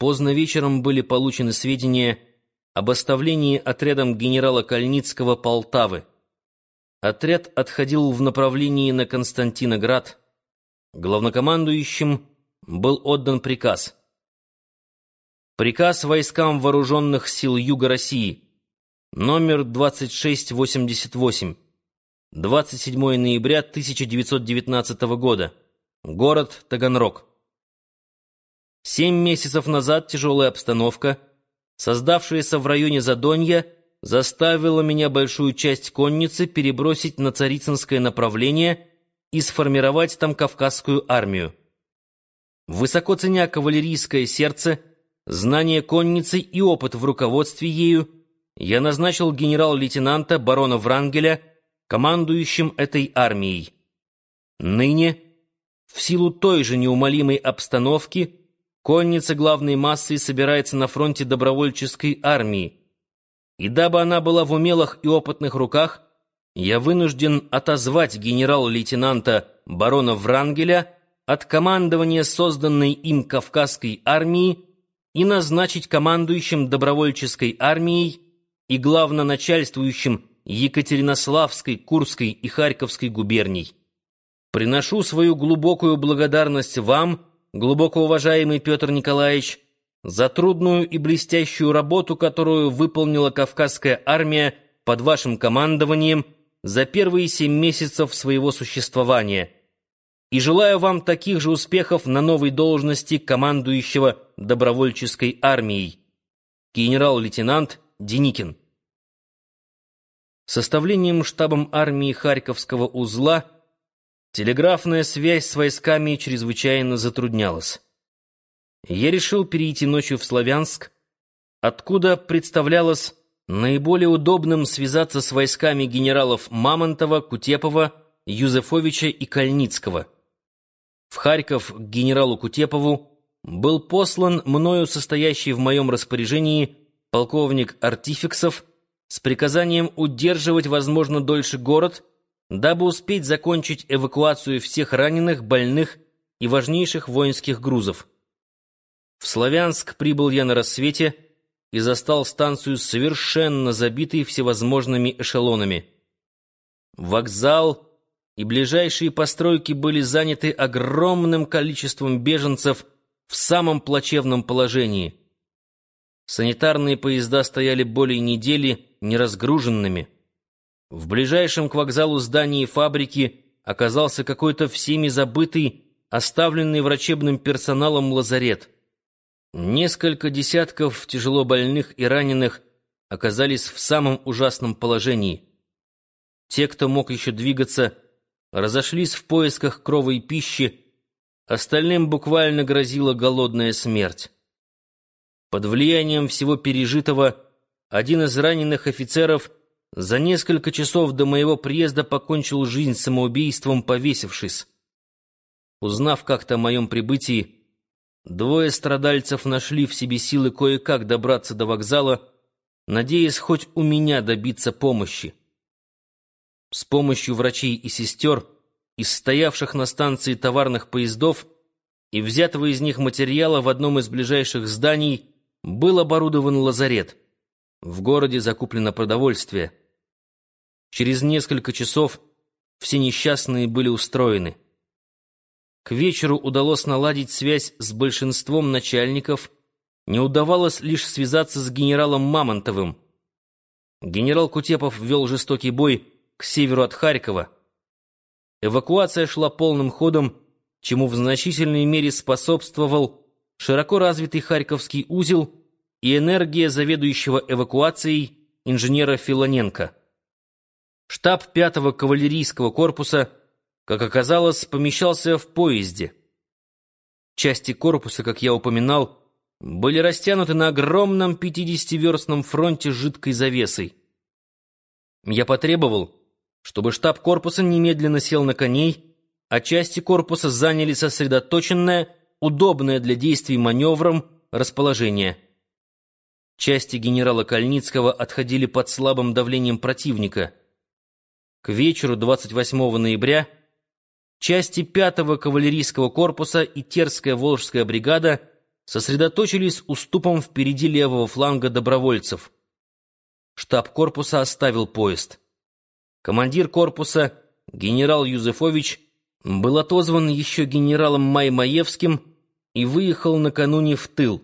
Поздно вечером были получены сведения об оставлении отрядом генерала Кальницкого Полтавы. Отряд отходил в направлении на Константиноград. Главнокомандующим был отдан приказ. Приказ войскам вооруженных сил Юга России. Номер 2688. 27 ноября 1919 года. Город Таганрог. Семь месяцев назад тяжелая обстановка, создавшаяся в районе Задонья, заставила меня большую часть конницы перебросить на Царицынское направление и сформировать там Кавказскую армию. Высоко ценя кавалерийское сердце, знание конницы и опыт в руководстве ею, я назначил генерал-лейтенанта барона Врангеля командующим этой армией. Ныне, в силу той же неумолимой обстановки, Конница главной массой собирается на фронте добровольческой армии. И дабы она была в умелых и опытных руках, я вынужден отозвать генерал-лейтенанта барона Врангеля от командования созданной им Кавказской армии и назначить командующим добровольческой армией и главноначальствующим Екатеринославской, Курской и Харьковской губерний. Приношу свою глубокую благодарность вам, глубоко уважаемый Петр Николаевич, за трудную и блестящую работу, которую выполнила Кавказская армия под вашим командованием за первые семь месяцев своего существования. И желаю вам таких же успехов на новой должности командующего добровольческой армией. Генерал-лейтенант Деникин. Составлением штабом армии Харьковского узла – Телеграфная связь с войсками чрезвычайно затруднялась. Я решил перейти ночью в Славянск, откуда представлялось наиболее удобным связаться с войсками генералов Мамонтова, Кутепова, Юзефовича и Кальницкого. В Харьков к генералу Кутепову был послан мною состоящий в моем распоряжении полковник Артификсов с приказанием удерживать, возможно, дольше город дабы успеть закончить эвакуацию всех раненых, больных и важнейших воинских грузов. В Славянск прибыл я на рассвете и застал станцию совершенно забитой всевозможными эшелонами. Вокзал и ближайшие постройки были заняты огромным количеством беженцев в самом плачевном положении. Санитарные поезда стояли более недели неразгруженными. В ближайшем к вокзалу здании фабрики оказался какой-то всеми забытый, оставленный врачебным персоналом лазарет. Несколько десятков тяжело больных и раненых оказались в самом ужасном положении. Те, кто мог еще двигаться, разошлись в поисках кровой и пищи, остальным буквально грозила голодная смерть. Под влиянием всего пережитого один из раненых офицеров — за несколько часов до моего приезда покончил жизнь самоубийством, повесившись. Узнав как-то о моем прибытии, двое страдальцев нашли в себе силы кое-как добраться до вокзала, надеясь хоть у меня добиться помощи. С помощью врачей и сестер из стоявших на станции товарных поездов и взятого из них материала в одном из ближайших зданий был оборудован лазарет. В городе закуплено продовольствие. Через несколько часов все несчастные были устроены. К вечеру удалось наладить связь с большинством начальников, не удавалось лишь связаться с генералом Мамонтовым. Генерал Кутепов вел жестокий бой к северу от Харькова. Эвакуация шла полным ходом, чему в значительной мере способствовал широко развитый Харьковский узел и энергия заведующего эвакуацией инженера Филоненко. Штаб пятого кавалерийского корпуса, как оказалось, помещался в поезде. Части корпуса, как я упоминал, были растянуты на огромном 50-верстном фронте жидкой завесой. Я потребовал, чтобы штаб корпуса немедленно сел на коней, а части корпуса заняли сосредоточенное, удобное для действий маневром расположение. Части генерала Кальницкого отходили под слабым давлением противника — к вечеру 28 ноября части 5-го кавалерийского корпуса и Терская Волжская бригада сосредоточились уступом впереди левого фланга добровольцев. Штаб корпуса оставил поезд. Командир корпуса, генерал Юзефович, был отозван еще генералом Маймаевским и выехал накануне в тыл.